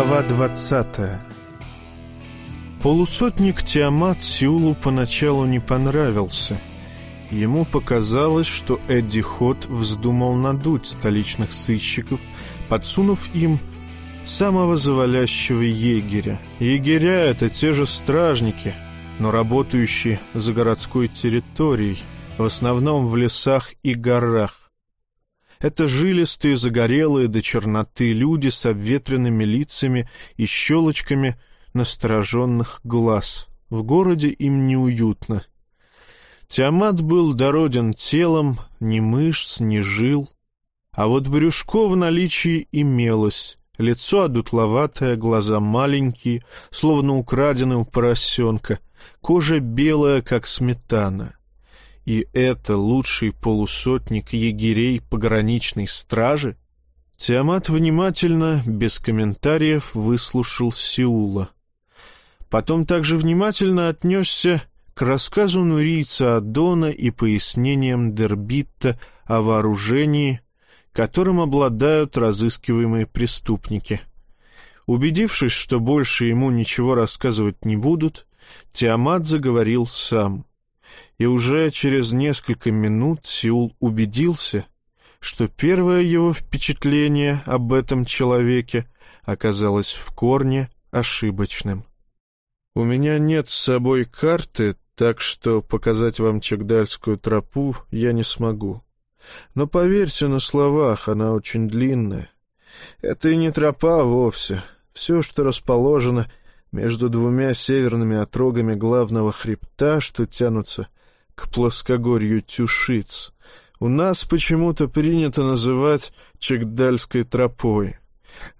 Глава двадцатая Полусотник Тиамат Сеулу поначалу не понравился. Ему показалось, что Эдди Хот вздумал надуть столичных сыщиков, подсунув им самого завалящего егеря. Егеря — это те же стражники, но работающие за городской территорией, в основном в лесах и горах. Это жилистые, загорелые до черноты люди с обветренными лицами и щелочками настороженных глаз. В городе им неуютно. Тиамат был дороден телом, ни мышц, ни жил. А вот брюшко в наличии имелось, лицо одутловатое, глаза маленькие, словно украдены у поросенка, кожа белая, как сметана. И это лучший полусотник егерей пограничной стражи? Тиамат внимательно, без комментариев, выслушал Сеула. Потом также внимательно отнесся к рассказу нурийца Адона и пояснениям Дербитта о вооружении, которым обладают разыскиваемые преступники. Убедившись, что больше ему ничего рассказывать не будут, Тиамат заговорил сам. И уже через несколько минут Сеул убедился, что первое его впечатление об этом человеке оказалось в корне ошибочным. «У меня нет с собой карты, так что показать вам Чагдальскую тропу я не смогу. Но поверьте на словах, она очень длинная. Это и не тропа вовсе. Все, что расположено между двумя северными отрогами главного хребта, что тянутся к плоскогорью Тюшиц, у нас почему-то принято называть Чегдальской тропой.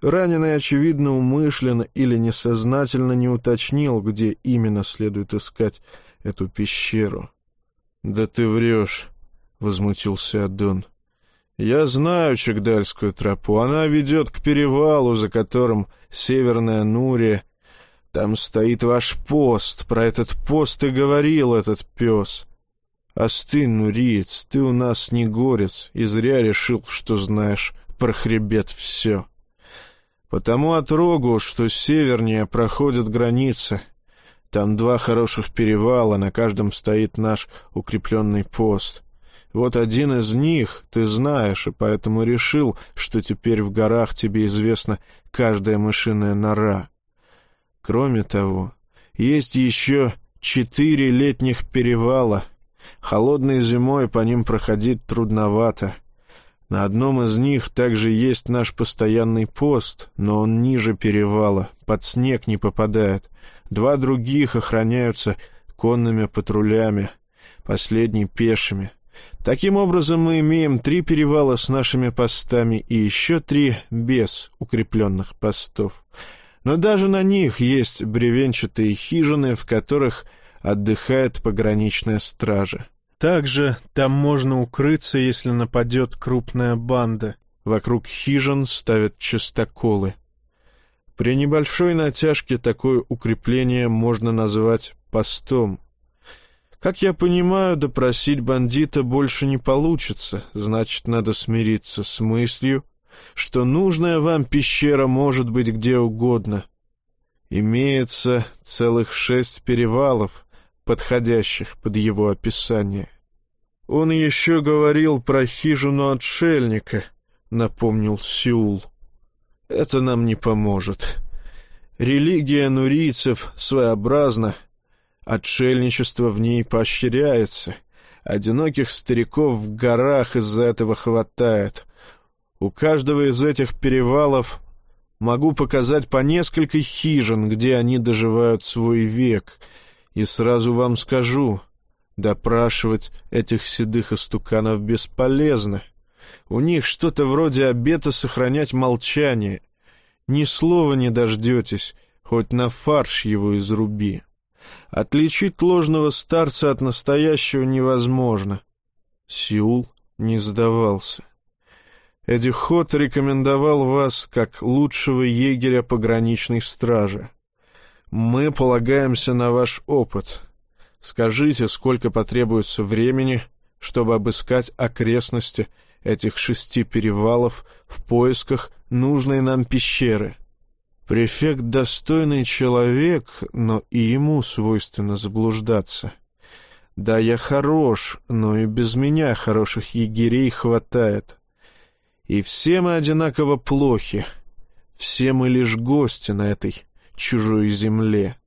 Раненый, очевидно, умышленно или несознательно не уточнил, где именно следует искать эту пещеру. — Да ты врешь, — возмутился Адон. — Я знаю Чегдальскую тропу. Она ведет к перевалу, за которым Северная Нурия там стоит ваш пост. Про этот пост и говорил этот пес. Остынь, нуриец, ты у нас не горец, и зря решил, что знаешь про хребет все. Потому отрогу, что севернее проходит граница. Там два хороших перевала, на каждом стоит наш укрепленный пост. Вот один из них ты знаешь, и поэтому решил, что теперь в горах тебе известна каждая мышиная нора. Кроме того, есть еще четыре летних перевала. Холодной зимой по ним проходить трудновато. На одном из них также есть наш постоянный пост, но он ниже перевала, под снег не попадает. Два других охраняются конными патрулями, последний — пешими. Таким образом, мы имеем три перевала с нашими постами и еще три без укрепленных постов. Но даже на них есть бревенчатые хижины, в которых отдыхает пограничная стража. Также там можно укрыться, если нападет крупная банда. Вокруг хижин ставят частоколы. При небольшой натяжке такое укрепление можно назвать постом. Как я понимаю, допросить бандита больше не получится, значит, надо смириться с мыслью, что нужная вам пещера может быть где угодно. Имеется целых шесть перевалов, подходящих под его описание. Он еще говорил про хижину отшельника, напомнил Сеул. Это нам не поможет. Религия нурийцев своеобразна, отшельничество в ней поощряется, одиноких стариков в горах из-за этого хватает — у каждого из этих перевалов могу показать по несколько хижин, где они доживают свой век. И сразу вам скажу, допрашивать этих седых истуканов бесполезно. У них что-то вроде обета сохранять молчание. Ни слова не дождетесь, хоть на фарш его изруби. Отличить ложного старца от настоящего невозможно. Сеул не сдавался. Эдди Хот рекомендовал вас как лучшего егеря пограничной стражи. Мы полагаемся на ваш опыт. Скажите, сколько потребуется времени, чтобы обыскать окрестности этих шести перевалов в поисках нужной нам пещеры. Префект достойный человек, но и ему свойственно заблуждаться. Да, я хорош, но и без меня хороших егерей хватает. И все мы одинаково плохи. Все мы лишь гости на этой чужой земле.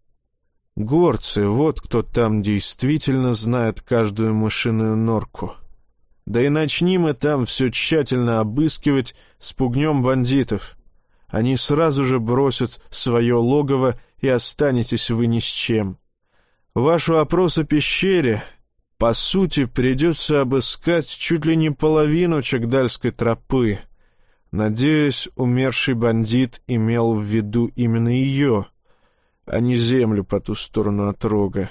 Горцы, вот кто там действительно знает каждую мышиную норку. Да и начни мы там все тщательно обыскивать, спугнем бандитов. Они сразу же бросят свое логово, и останетесь вы ни с чем. Вашу опрос о пещере, по сути, придется обыскать чуть ли не половину Чагдальской тропы. Надеюсь, умерший бандит имел в виду именно ее, а не землю по ту сторону от рога.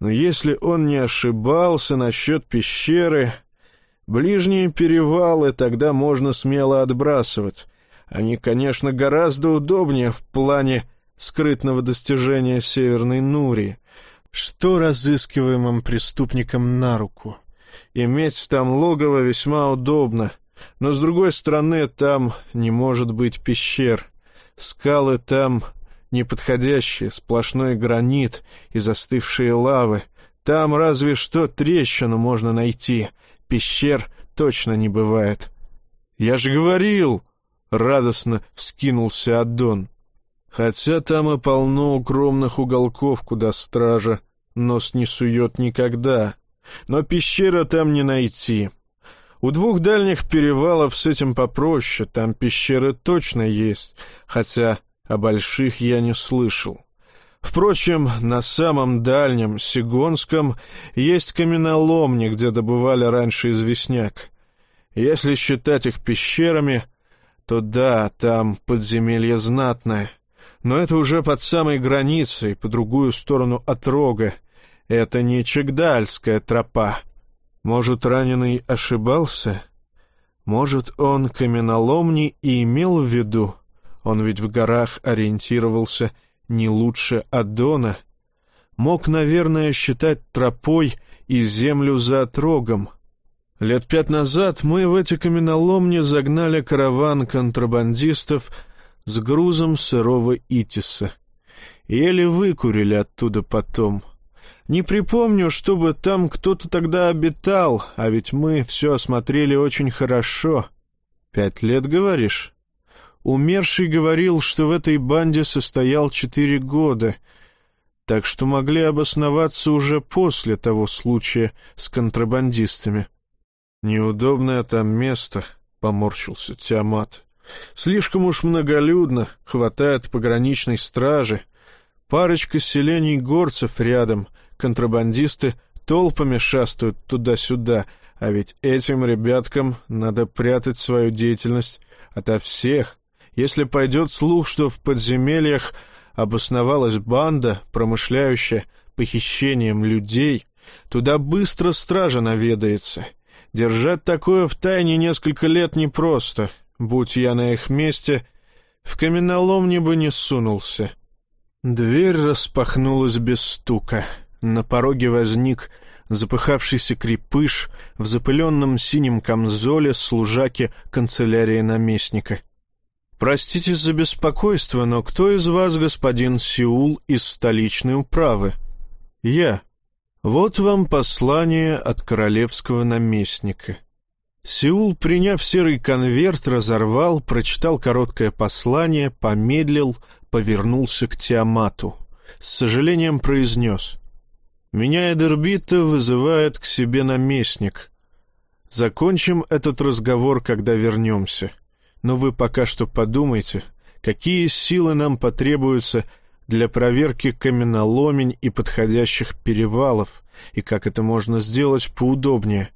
Но если он не ошибался насчет пещеры, Ближние перевалы тогда можно смело отбрасывать. Они, конечно, гораздо удобнее в плане скрытного достижения Северной Нури. Что разыскиваемым преступникам на руку? Иметь там логово весьма удобно, но, с другой стороны, там не может быть пещер. Скалы там неподходящие, сплошной гранит и застывшие лавы. Там разве что трещину можно найти — пещер точно не бывает. «Я же говорил!» — радостно вскинулся Аддон. «Хотя там и полно укромных уголков, куда стража нос не сует никогда. Но пещера там не найти. У двух дальних перевалов с этим попроще, там пещеры точно есть, хотя о больших я не слышал. Впрочем, на самом дальнем, Сигонском, есть каменоломни, где добывали раньше известняк. Если считать их пещерами, то да, там подземелье знатное. Но это уже под самой границей, по другую сторону от рога. Это не Чегдальская тропа. Может, раненый ошибался? Может, он каменоломни и имел в виду? Он ведь в горах ориентировался — не лучше Адона, мог, наверное, считать тропой и землю за отрогом. Лет пять назад мы в эти каменоломни загнали караван контрабандистов с грузом сырого итиса. Еле выкурили оттуда потом. Не припомню, чтобы там кто-то тогда обитал, а ведь мы все осмотрели очень хорошо. Пять лет, говоришь? Умерший говорил, что в этой банде состоял четыре года, так что могли обосноваться уже после того случая с контрабандистами. «Неудобное там место», — поморщился Тиамат. «Слишком уж многолюдно, хватает пограничной стражи. Парочка селений горцев рядом, контрабандисты толпами шастают туда-сюда, а ведь этим ребяткам надо прятать свою деятельность ото всех, если пойдет слух, что в подземельях обосновалась банда, промышляющая похищением людей, туда быстро стража наведается. Держать такое в тайне несколько лет непросто. Будь я на их месте, в каменоломне бы не сунулся. Дверь распахнулась без стука. На пороге возник запыхавшийся крепыш в запыленном синем камзоле служаки канцелярии наместника. «Простите за беспокойство, но кто из вас господин Сеул из столичной управы?» «Я. Вот вам послание от королевского наместника». Сеул, приняв серый конверт, разорвал, прочитал короткое послание, помедлил, повернулся к Тиамату. С сожалением произнес. «Меня Эдербита вызывает к себе наместник. Закончим этот разговор, когда вернемся». Но вы пока что подумайте, какие силы нам потребуются для проверки каменоломень и подходящих перевалов, и как это можно сделать поудобнее.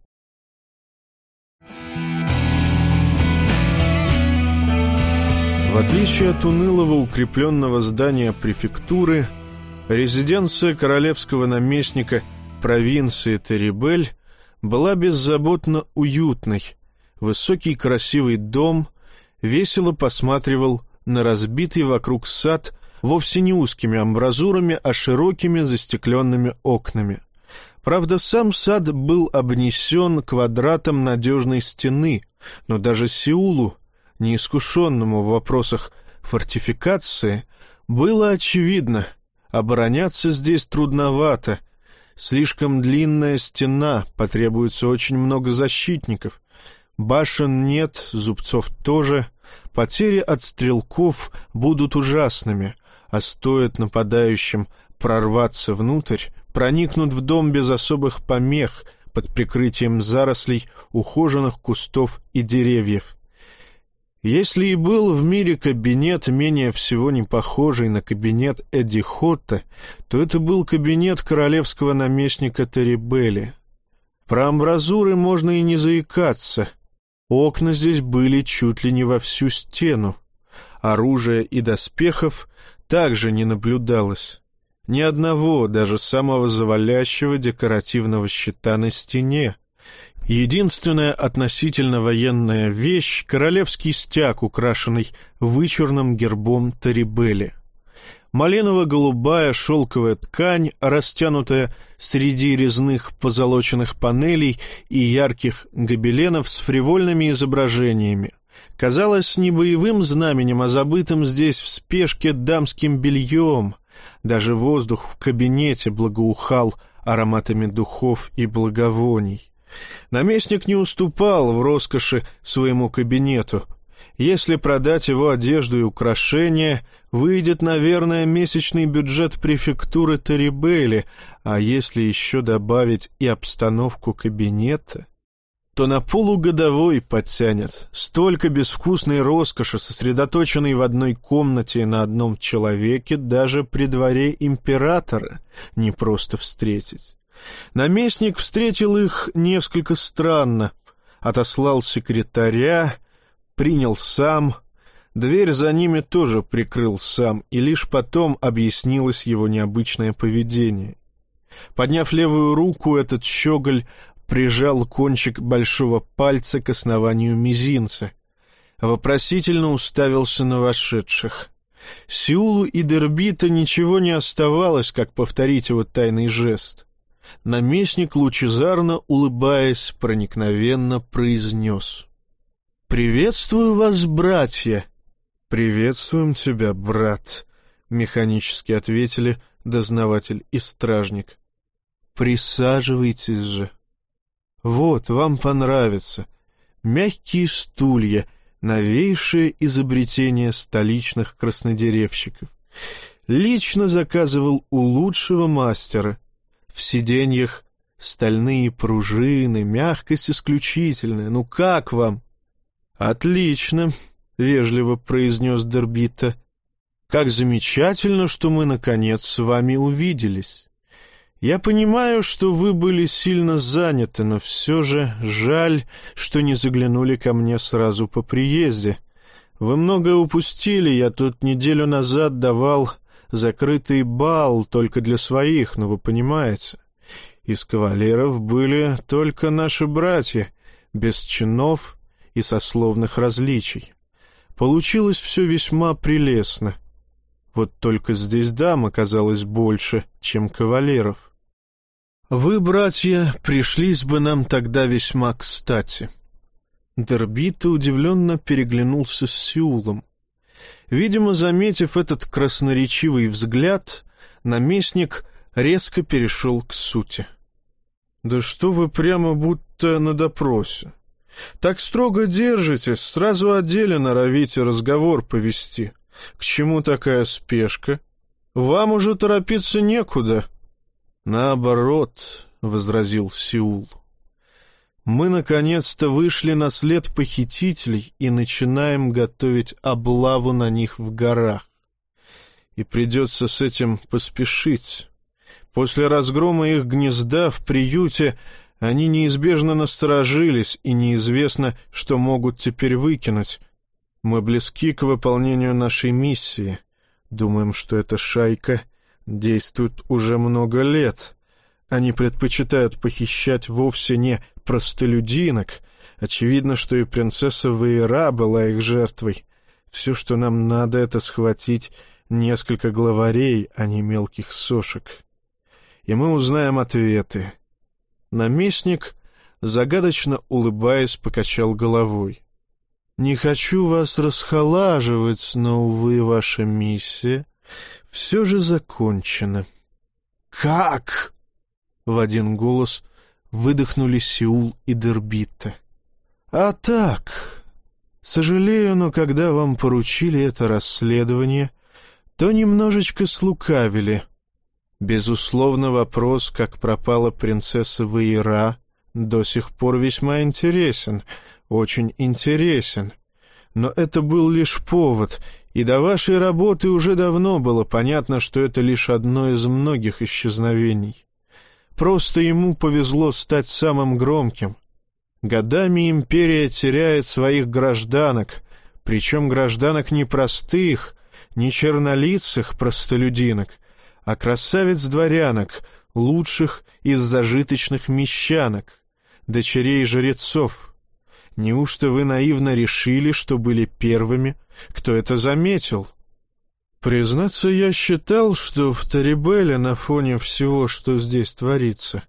В отличие от унылого укрепленного здания префектуры, резиденция королевского наместника провинции Терибель была беззаботно уютной. Высокий красивый дом — весело посматривал на разбитый вокруг сад вовсе не узкими амбразурами, а широкими застекленными окнами. Правда, сам сад был обнесен квадратом надежной стены, но даже Сеулу, неискушенному в вопросах фортификации, было очевидно. Обороняться здесь трудновато. Слишком длинная стена, потребуется очень много защитников. Башен нет, зубцов тоже. Потери от стрелков будут ужасными, а стоит нападающим прорваться внутрь, проникнут в дом без особых помех под прикрытием зарослей, ухоженных кустов и деревьев. Если и был в мире кабинет, менее всего не похожий на кабинет Эдди Хотта, то это был кабинет королевского наместника Террибелли. Про амбразуры можно и не заикаться. Окна здесь были чуть ли не во всю стену. Оружия и доспехов также не наблюдалось. Ни одного, даже самого завалящего декоративного щита на стене. Единственная относительно военная вещь — королевский стяг, украшенный вычурным гербом Тарибели. Малиново-голубая шелковая ткань, растянутая среди резных позолоченных панелей и ярких гобеленов с фривольными изображениями, казалась не боевым знаменем, а забытым здесь в спешке дамским бельем. Даже воздух в кабинете благоухал ароматами духов и благовоний. Наместник не уступал в роскоши своему кабинету. Если продать его одежду и украшения, выйдет, наверное, месячный бюджет префектуры Тарибели, а если еще добавить и обстановку кабинета, то на полугодовой подтянет. Столько безвкусной роскоши, сосредоточенной в одной комнате на одном человеке, даже при дворе императора не просто встретить. Наместник встретил их несколько странно, отослал секретаря, принял сам, дверь за ними тоже прикрыл сам, и лишь потом объяснилось его необычное поведение. Подняв левую руку, этот щеголь прижал кончик большого пальца к основанию мизинца, вопросительно уставился на вошедших. Сиулу и Дербита ничего не оставалось, как повторить его тайный жест наместник, лучезарно улыбаясь, проникновенно произнес. «Приветствую вас, братья!» «Приветствуем тебя, брат!» — механически ответили дознаватель и стражник. «Присаживайтесь же!» «Вот, вам понравится. Мягкие стулья, новейшее изобретение столичных краснодеревщиков. Лично заказывал у лучшего мастера — в сиденьях стальные пружины, мягкость исключительная. Ну как вам? Отлично, вежливо произнес Дербита. Как замечательно, что мы наконец с вами увиделись. Я понимаю, что вы были сильно заняты, но все же жаль, что не заглянули ко мне сразу по приезде. Вы многое упустили, я тут неделю назад давал закрытый бал только для своих, но вы понимаете. Из кавалеров были только наши братья, без чинов и сословных различий. Получилось все весьма прелестно. Вот только здесь дам оказалось больше, чем кавалеров. Вы, братья, пришлись бы нам тогда весьма кстати. Дербита удивленно переглянулся с Сеулом. Видимо, заметив этот красноречивый взгляд, наместник резко перешел к сути. «Да что вы прямо будто на допросе? Так строго держитесь, сразу о деле разговор повести. К чему такая спешка? Вам уже торопиться некуда». «Наоборот», — возразил Сеул. Мы наконец-то вышли на след похитителей и начинаем готовить облаву на них в горах. И придется с этим поспешить. После разгрома их гнезда в приюте они неизбежно насторожились, и неизвестно, что могут теперь выкинуть. Мы близки к выполнению нашей миссии. Думаем, что эта шайка действует уже много лет. Они предпочитают похищать вовсе не простолюдинок. Очевидно, что и принцесса Вейра была их жертвой. Все, что нам надо, это схватить несколько главарей, а не мелких сошек. И мы узнаем ответы. Наместник, загадочно улыбаясь, покачал головой. Не хочу вас расхолаживать, но, увы, ваша миссия все же закончена. «Как?» — в один голос выдохнули Сеул и Дербита. «А так, сожалею, но когда вам поручили это расследование, то немножечко слукавили. Безусловно, вопрос, как пропала принцесса Ваера, до сих пор весьма интересен, очень интересен. Но это был лишь повод, и до вашей работы уже давно было понятно, что это лишь одно из многих исчезновений. Просто ему повезло стать самым громким. Годами империя теряет своих гражданок, причем гражданок не простых, не чернолицых простолюдинок, а красавиц-дворянок, лучших из зажиточных мещанок, дочерей жрецов. Неужто вы наивно решили, что были первыми, кто это заметил? Признаться, я считал, что в Тарибеле на фоне всего, что здесь творится,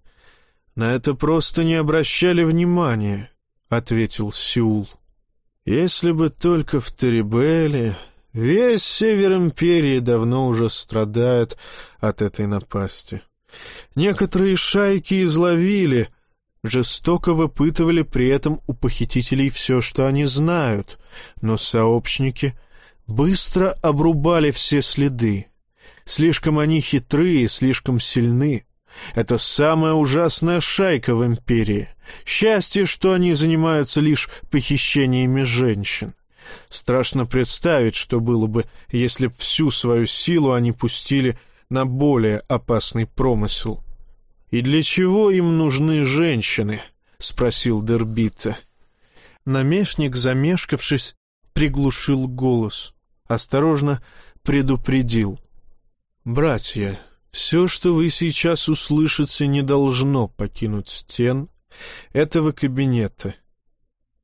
на это просто не обращали внимания, — ответил Сеул. Если бы только в Тарибеле... Весь север империи давно уже страдает от этой напасти. Некоторые шайки изловили, жестоко выпытывали при этом у похитителей все, что они знают, но сообщники быстро обрубали все следы. Слишком они хитрые, слишком сильны. Это самая ужасная шайка в империи. Счастье, что они занимаются лишь похищениями женщин. Страшно представить, что было бы, если б всю свою силу они пустили на более опасный промысел. «И для чего им нужны женщины?» — спросил Дербита. Наместник, замешкавшись, приглушил голос. Осторожно предупредил. «Братья, все, что вы сейчас услышите, не должно покинуть стен этого кабинета.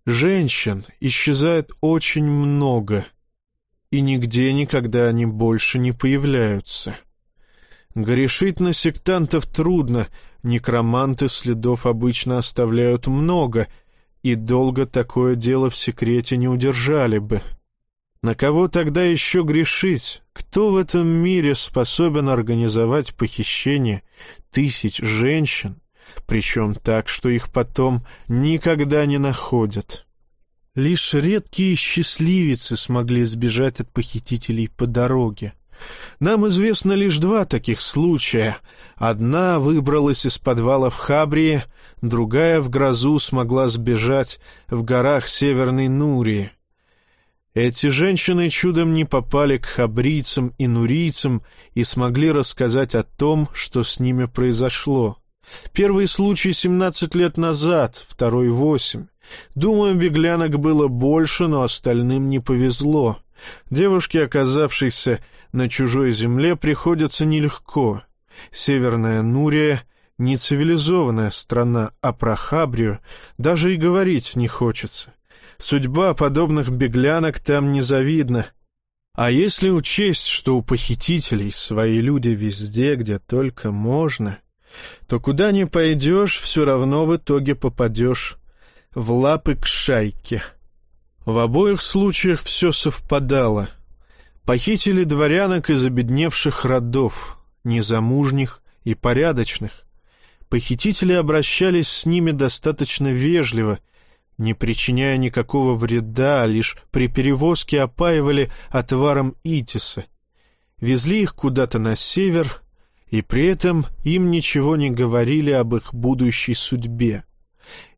Женщин исчезает очень много, и нигде никогда они больше не появляются. Грешить на сектантов трудно, некроманты следов обычно оставляют много, и долго такое дело в секрете не удержали бы. На кого тогда еще грешить? Кто в этом мире способен организовать похищение тысяч женщин причем так, что их потом никогда не находят. Лишь редкие счастливицы смогли сбежать от похитителей по дороге. Нам известно лишь два таких случая. Одна выбралась из подвала в Хабрии, другая в грозу смогла сбежать в горах Северной Нурии. Эти женщины чудом не попали к хабрийцам и нурийцам и смогли рассказать о том, что с ними произошло. Первый случай семнадцать лет назад, второй — восемь. Думаю, беглянок было больше, но остальным не повезло. Девушке, оказавшейся на чужой земле, приходится нелегко. Северная Нурия — не цивилизованная страна, а про Хабрию даже и говорить не хочется. Судьба подобных беглянок там незавидна. А если учесть, что у похитителей свои люди везде, где только можно то куда ни пойдешь, все равно в итоге попадешь в лапы к шайке. В обоих случаях все совпадало. Похитили дворянок из обедневших родов, незамужних и порядочных. Похитители обращались с ними достаточно вежливо, не причиняя никакого вреда, лишь при перевозке опаивали отваром Итиса. Везли их куда-то на север, и при этом им ничего не говорили об их будущей судьбе.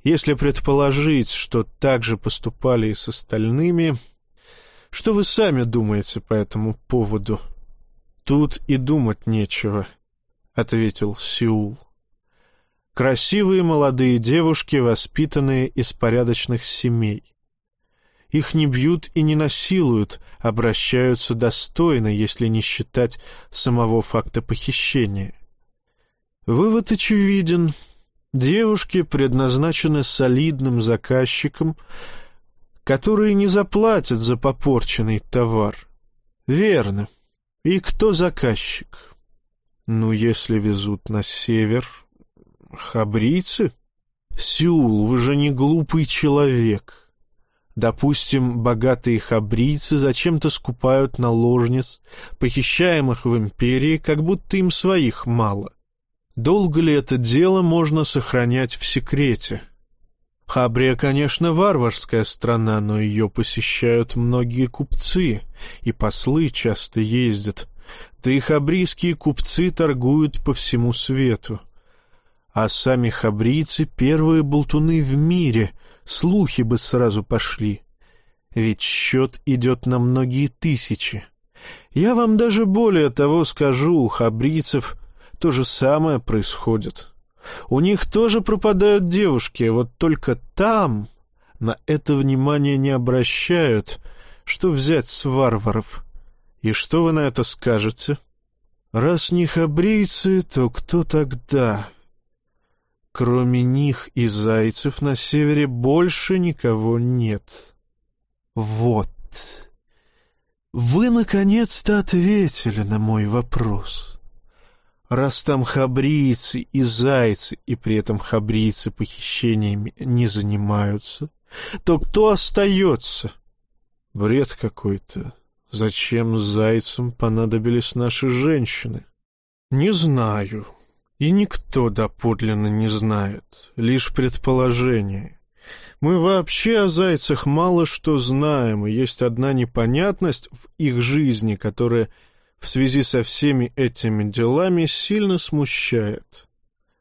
Если предположить, что так же поступали и с остальными... Что вы сами думаете по этому поводу? Тут и думать нечего, — ответил Сеул. Красивые молодые девушки, воспитанные из порядочных семей. Их не бьют и не насилуют, обращаются достойно, если не считать самого факта похищения. Вывод очевиден. Девушки предназначены солидным заказчикам, которые не заплатят за попорченный товар. Верно. И кто заказчик? Ну, если везут на север... Хабрийцы? Сюл, вы же не глупый человек. Допустим, богатые хабрийцы зачем-то скупают наложниц, похищаемых в империи, как будто им своих мало. Долго ли это дело можно сохранять в секрете? Хабрия, конечно, варварская страна, но ее посещают многие купцы, и послы часто ездят. Да и хабрийские купцы торгуют по всему свету. А сами хабрийцы — первые болтуны в мире, слухи бы сразу пошли. Ведь счет идет на многие тысячи. Я вам даже более того скажу, у хабрийцев то же самое происходит. У них тоже пропадают девушки, вот только там на это внимание не обращают. Что взять с варваров? И что вы на это скажете? Раз не хабрийцы, то кто тогда? Кроме них и зайцев на севере больше никого нет. Вот. Вы наконец-то ответили на мой вопрос. Раз там хабрийцы и зайцы, и при этом хабрийцы похищениями не занимаются, то кто остается? Бред какой-то. Зачем зайцам понадобились наши женщины? Не знаю. И никто доподлинно не знает, лишь предположение. Мы вообще о зайцах мало что знаем, и есть одна непонятность в их жизни, которая в связи со всеми этими делами сильно смущает.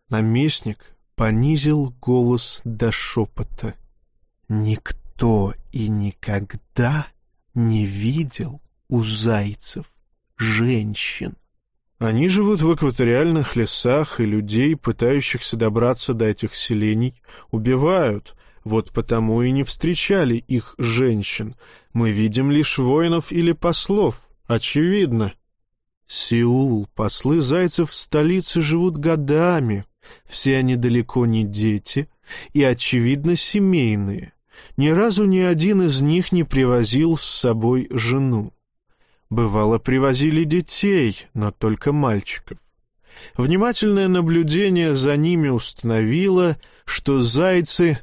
Наместник понизил голос до шепота. Никто и никогда не видел у зайцев женщин. Они живут в экваториальных лесах, и людей, пытающихся добраться до этих селений, убивают. Вот потому и не встречали их женщин. Мы видим лишь воинов или послов. Очевидно. Сеул, послы зайцев в столице живут годами. Все они далеко не дети и, очевидно, семейные. Ни разу ни один из них не привозил с собой жену. Бывало, привозили детей, но только мальчиков. Внимательное наблюдение за ними установило, что зайцы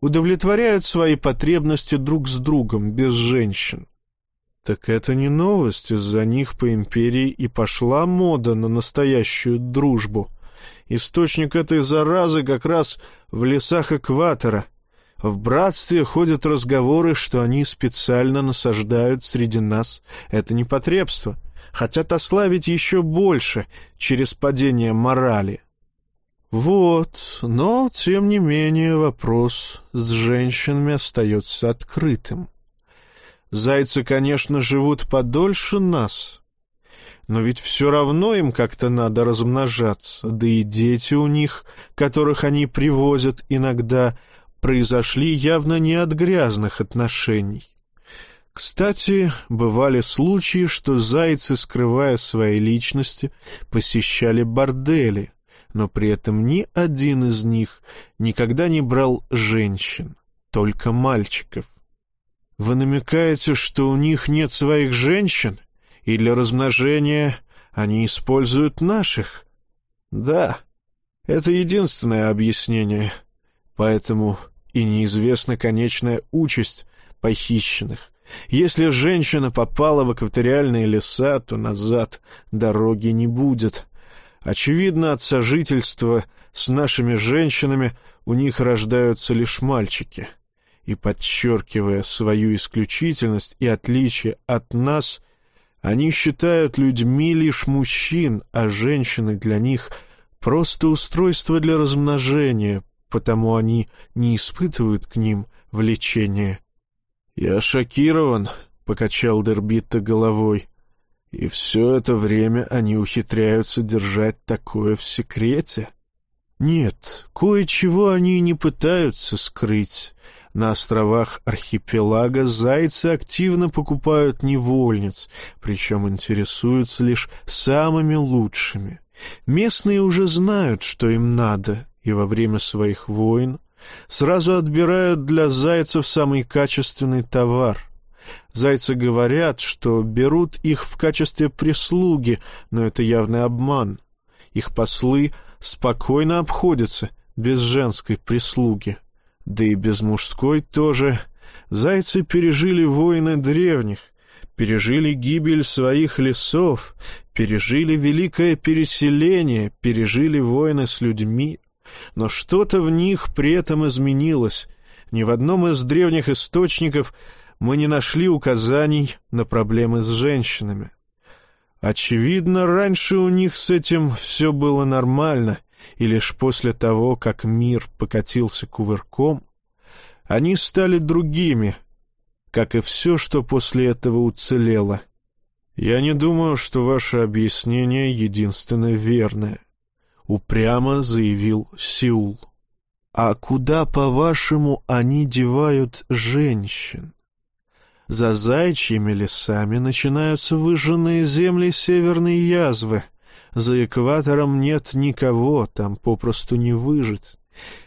удовлетворяют свои потребности друг с другом, без женщин. Так это не новость, из-за них по империи и пошла мода на настоящую дружбу. Источник этой заразы как раз в лесах экватора — в братстве ходят разговоры, что они специально насаждают среди нас это непотребство, хотят ославить еще больше через падение морали. Вот, но, тем не менее, вопрос с женщинами остается открытым. Зайцы, конечно, живут подольше нас, но ведь все равно им как-то надо размножаться, да и дети у них, которых они привозят иногда, произошли явно не от грязных отношений. Кстати, бывали случаи, что зайцы, скрывая свои личности, посещали бордели, но при этом ни один из них никогда не брал женщин, только мальчиков. Вы намекаете, что у них нет своих женщин, и для размножения они используют наших? Да, это единственное объяснение — Поэтому и неизвестна конечная участь похищенных. Если женщина попала в экваториальные леса, то назад дороги не будет. Очевидно, от сожительства с нашими женщинами у них рождаются лишь мальчики. И, подчеркивая свою исключительность и отличие от нас, они считают людьми лишь мужчин, а женщины для них — просто устройство для размножения, потому они не испытывают к ним влечения. «Я шокирован», — покачал Дербитта головой. «И все это время они ухитряются держать такое в секрете?» «Нет, кое-чего они не пытаются скрыть. На островах архипелага зайцы активно покупают невольниц, причем интересуются лишь самыми лучшими. Местные уже знают, что им надо, и во время своих войн сразу отбирают для зайцев самый качественный товар. Зайцы говорят, что берут их в качестве прислуги, но это явный обман. Их послы спокойно обходятся без женской прислуги, да и без мужской тоже. Зайцы пережили войны древних, пережили гибель своих лесов, пережили великое переселение, пережили войны с людьми. Но что-то в них при этом изменилось. Ни в одном из древних источников мы не нашли указаний на проблемы с женщинами. Очевидно, раньше у них с этим все было нормально, и лишь после того, как мир покатился кувырком, они стали другими, как и все, что после этого уцелело. Я не думаю, что ваше объяснение единственно верное, — упрямо заявил Сеул. А куда, по-вашему, они девают женщин? За зайчьими лесами начинаются выжженные земли северной язвы. За экватором нет никого, там попросту не выжить.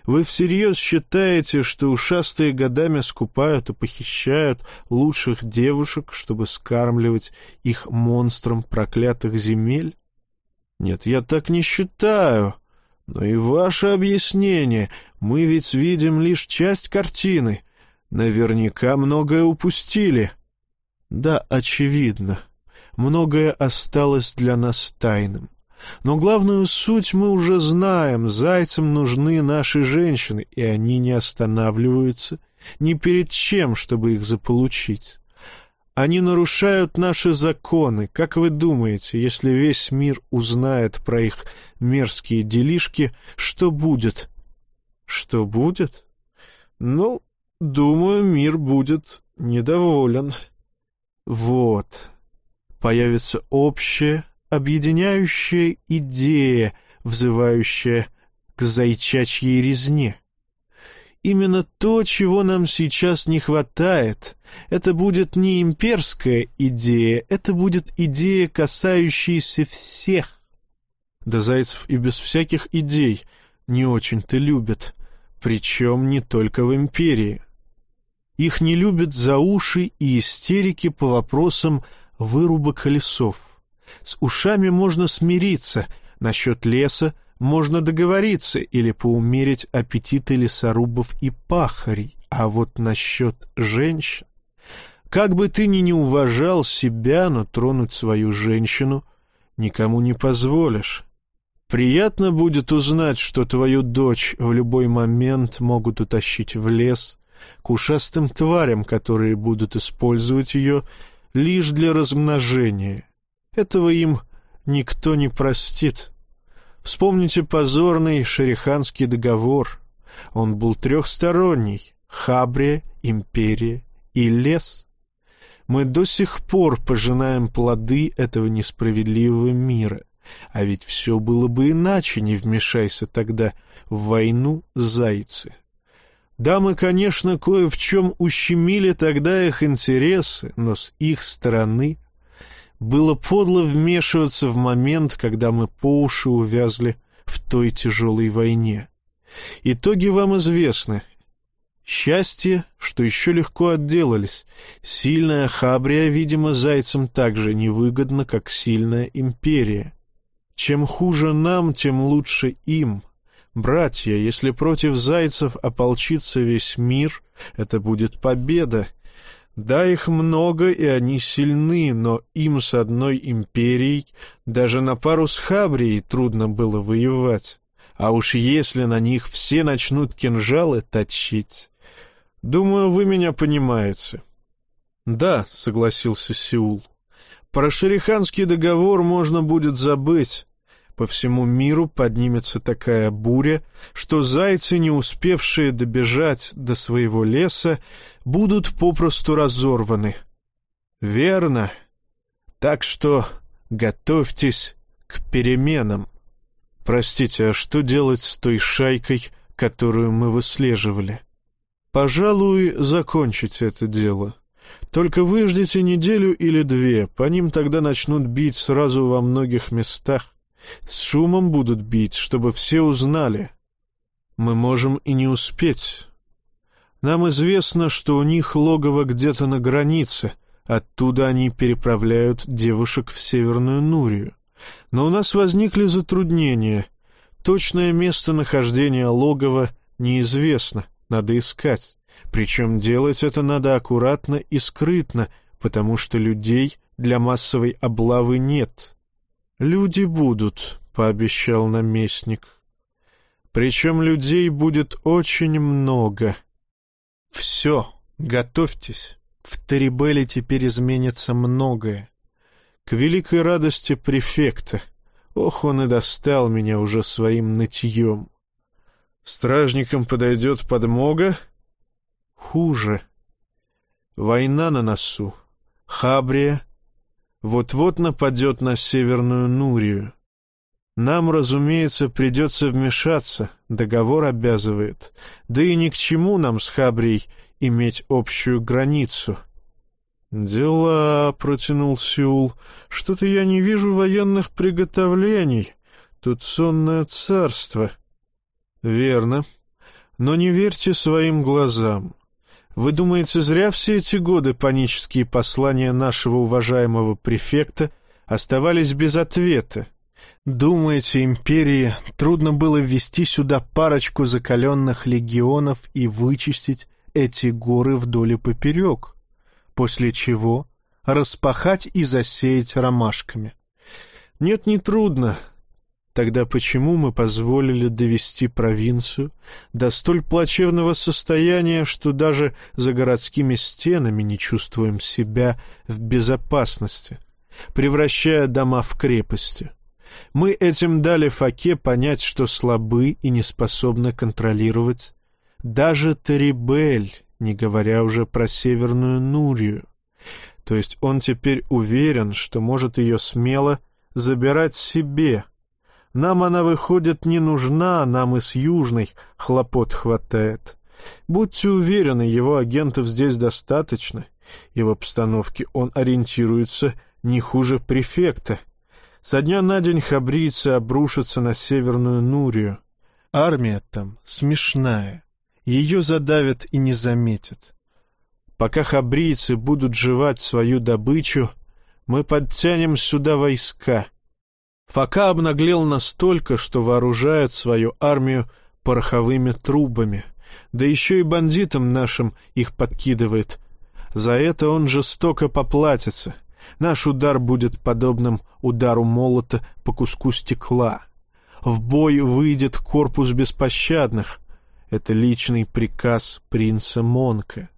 Вы всерьез считаете, что ушастые годами скупают и похищают лучших девушек, чтобы скармливать их монстрам проклятых земель? Нет, я так не считаю. Но и ваше объяснение. Мы ведь видим лишь часть картины — Наверняка многое упустили. Да, очевидно. Многое осталось для нас тайным. Но главную суть мы уже знаем. Зайцам нужны наши женщины, и они не останавливаются ни перед чем, чтобы их заполучить. Они нарушают наши законы. Как вы думаете, если весь мир узнает про их мерзкие делишки, что будет? Что будет? Ну, Думаю, мир будет недоволен. Вот. Появится общая, объединяющая идея, взывающая к зайчачьей резне. Именно то, чего нам сейчас не хватает, это будет не имперская идея, это будет идея, касающаяся всех. Да Зайцев и без всяких идей не очень-то любят, причем не только в империи. Их не любят за уши и истерики по вопросам вырубок лесов. С ушами можно смириться, насчет леса можно договориться или поумерить аппетиты лесорубов и пахарей, а вот насчет женщин... Как бы ты ни не уважал себя, но тронуть свою женщину никому не позволишь. Приятно будет узнать, что твою дочь в любой момент могут утащить в лес, к ушастым тварям, которые будут использовать ее лишь для размножения. Этого им никто не простит. Вспомните позорный Шериханский договор. Он был трехсторонний — Хабрия, Империя и лес. Мы до сих пор пожинаем плоды этого несправедливого мира. А ведь все было бы иначе, не вмешайся тогда в войну зайцы. Да, мы, конечно, кое в чем ущемили тогда их интересы, но с их стороны было подло вмешиваться в момент, когда мы по уши увязли в той тяжелой войне. Итоги вам известны. Счастье, что еще легко отделались. Сильная Хабрия, видимо, зайцам так же невыгодна, как сильная империя. Чем хуже нам, тем лучше им — Братья, если против зайцев ополчится весь мир, это будет победа. Да, их много, и они сильны, но им с одной империей даже на пару с Хабрией трудно было воевать. А уж если на них все начнут кинжалы точить... Думаю, вы меня понимаете. — Да, — согласился Сеул. — Про Шериханский договор можно будет забыть. По всему миру поднимется такая буря, что зайцы, не успевшие добежать до своего леса, будут попросту разорваны. Верно. Так что готовьтесь к переменам. Простите, а что делать с той шайкой, которую мы выслеживали? Пожалуй, закончите это дело. Только выждите неделю или две, по ним тогда начнут бить сразу во многих местах. С шумом будут бить, чтобы все узнали. Мы можем и не успеть. Нам известно, что у них логово где-то на границе, оттуда они переправляют девушек в Северную Нурию. Но у нас возникли затруднения. Точное местонахождение логова неизвестно, надо искать. Причем делать это надо аккуратно и скрытно, потому что людей для массовой облавы нет. «Люди будут», — пообещал наместник. «Причем людей будет очень много. Все, готовьтесь, в Терибеле теперь изменится многое. К великой радости префекта. Ох, он и достал меня уже своим нытьем. Стражникам подойдет подмога? Хуже. Война на носу. Хабрия вот-вот нападет на Северную Нурию. Нам, разумеется, придется вмешаться, договор обязывает. Да и ни к чему нам с Хабрией иметь общую границу. «Дела», — протянул Сеул, — «что-то я не вижу военных приготовлений. Тут сонное царство». «Верно. Но не верьте своим глазам. Вы думаете, зря все эти годы панические послания нашего уважаемого префекта оставались без ответа? Думаете, империи трудно было ввести сюда парочку закаленных легионов и вычистить эти горы вдоль и поперек, после чего распахать и засеять ромашками? Нет, не трудно, Тогда почему мы позволили довести провинцию до столь плачевного состояния, что даже за городскими стенами не чувствуем себя в безопасности, превращая дома в крепости? Мы этим дали Факе понять, что слабы и не способны контролировать даже Терибель, не говоря уже про Северную Нурию. То есть он теперь уверен, что может ее смело забирать себе — нам она, выходит, не нужна, нам и с Южной хлопот хватает. Будьте уверены, его агентов здесь достаточно, и в обстановке он ориентируется не хуже префекта. Со дня на день хабрийцы обрушатся на Северную Нурию. Армия там смешная, ее задавят и не заметят. Пока хабрийцы будут жевать свою добычу, мы подтянем сюда войска — Фака обнаглел настолько, что вооружает свою армию пороховыми трубами, да еще и бандитам нашим их подкидывает. За это он жестоко поплатится. Наш удар будет подобным удару молота по куску стекла. В бой выйдет корпус беспощадных. Это личный приказ принца Монка.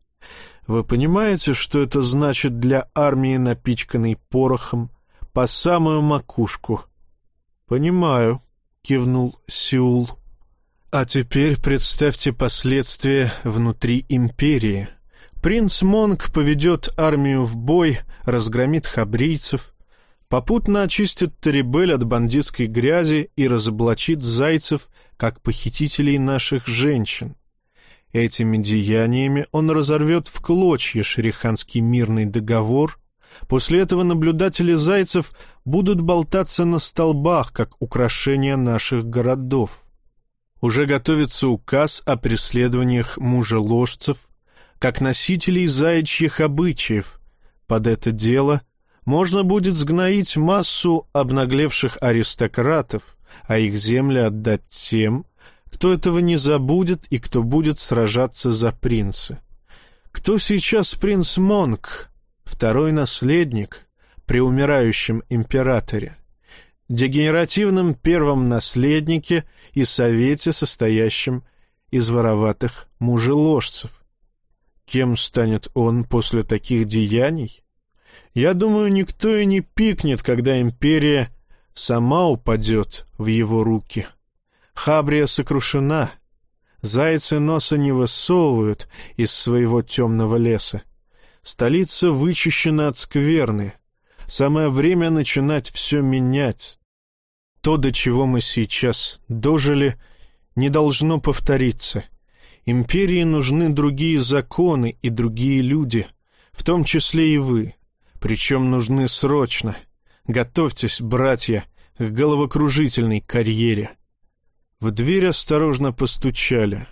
Вы понимаете, что это значит для армии, напичканной порохом, по самую макушку — «Понимаю», — кивнул Сеул. «А теперь представьте последствия внутри империи. Принц Монг поведет армию в бой, разгромит хабрийцев, попутно очистит Тарибель от бандитской грязи и разоблачит зайцев, как похитителей наших женщин. Этими деяниями он разорвет в клочья шериханский мирный договор После этого наблюдатели зайцев будут болтаться на столбах, как украшение наших городов. Уже готовится указ о преследованиях мужеложцев, как носителей заячьих обычаев. Под это дело можно будет сгноить массу обнаглевших аристократов, а их земли отдать тем, кто этого не забудет и кто будет сражаться за принца. Кто сейчас принц Монг? Второй наследник при умирающем императоре, дегенеративном первом наследнике и совете, состоящем из вороватых мужеложцев. Кем станет он после таких деяний? Я думаю, никто и не пикнет, когда империя сама упадет в его руки. Хабрия сокрушена. Зайцы носа не высовывают из своего темного леса. Столица вычищена от скверны. Самое время начинать все менять. То, до чего мы сейчас дожили, не должно повториться. Империи нужны другие законы и другие люди, в том числе и вы. Причем нужны срочно. Готовьтесь, братья, к головокружительной карьере. В дверь осторожно постучали.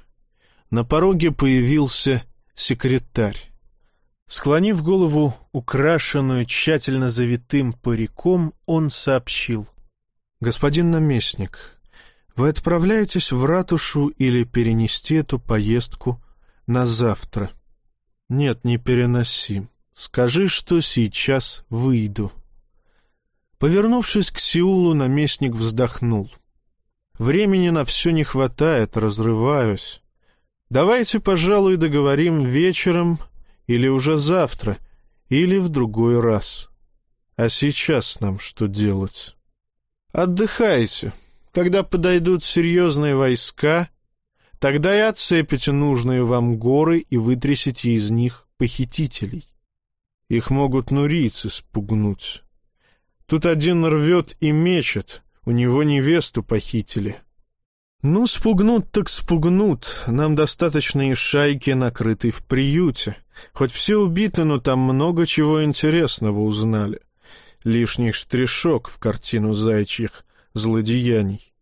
На пороге появился секретарь. Склонив голову, украшенную тщательно завитым париком, он сообщил. «Господин наместник, вы отправляетесь в ратушу или перенести эту поездку на завтра. Нет, не переноси. Скажи, что сейчас выйду. Повернувшись к Сеулу, наместник вздохнул. Времени на все не хватает, разрываюсь. Давайте, пожалуй, договорим вечером или уже завтра, или в другой раз. А сейчас нам что делать? Отдыхайте. Когда подойдут серьезные войска, тогда и отцепите нужные вам горы и вытрясите из них похитителей. Их могут нурийцы спугнуть. Тут один рвет и мечет, у него невесту похитили. Ну, спугнут так спугнут, нам достаточно и шайки, накрытой в приюте. Хоть все убиты, но там много чего интересного узнали. Лишний штришок в картину зайчьих злодеяний.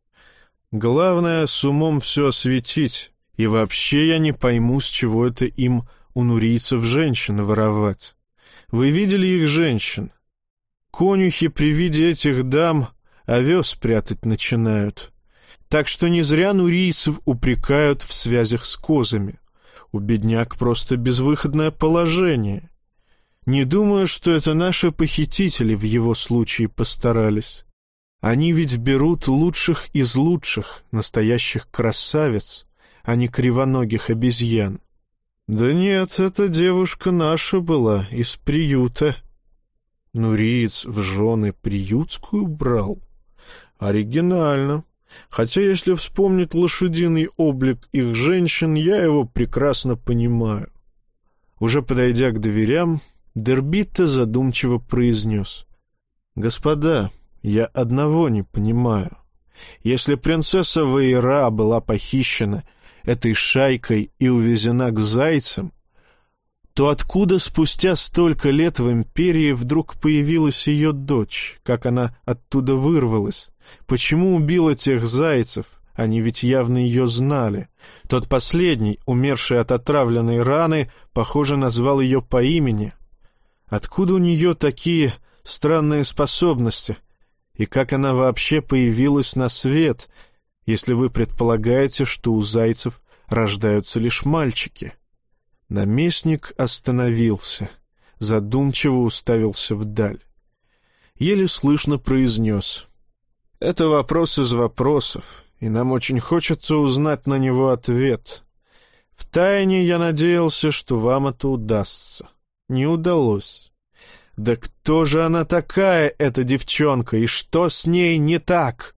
Главное, с умом все осветить, и вообще я не пойму, с чего это им у нурийцев женщин воровать. Вы видели их женщин? Конюхи при виде этих дам овес прятать начинают. Так что не зря нурийцев упрекают в связях с козами. У бедняк просто безвыходное положение. Не думаю, что это наши похитители в его случае постарались. Они ведь берут лучших из лучших, настоящих красавиц, а не кривоногих обезьян. Да нет, эта девушка наша была, из приюта. Нуриец в жены приютскую брал? Оригинально. Хотя, если вспомнить лошадиный облик их женщин, я его прекрасно понимаю. Уже подойдя к дверям, Дербитта задумчиво произнес. «Господа, я одного не понимаю. Если принцесса Вейра была похищена этой шайкой и увезена к зайцам, то откуда спустя столько лет в империи вдруг появилась ее дочь, как она оттуда вырвалась? Почему убила тех зайцев? Они ведь явно ее знали. Тот последний, умерший от отравленной раны, похоже, назвал ее по имени. Откуда у нее такие странные способности? И как она вообще появилась на свет, если вы предполагаете, что у зайцев рождаются лишь мальчики? Наместник остановился, задумчиво уставился вдаль. Еле слышно произнес. «Это вопрос из вопросов, и нам очень хочется узнать на него ответ. Втайне я надеялся, что вам это удастся. Не удалось. Да кто же она такая, эта девчонка, и что с ней не так?»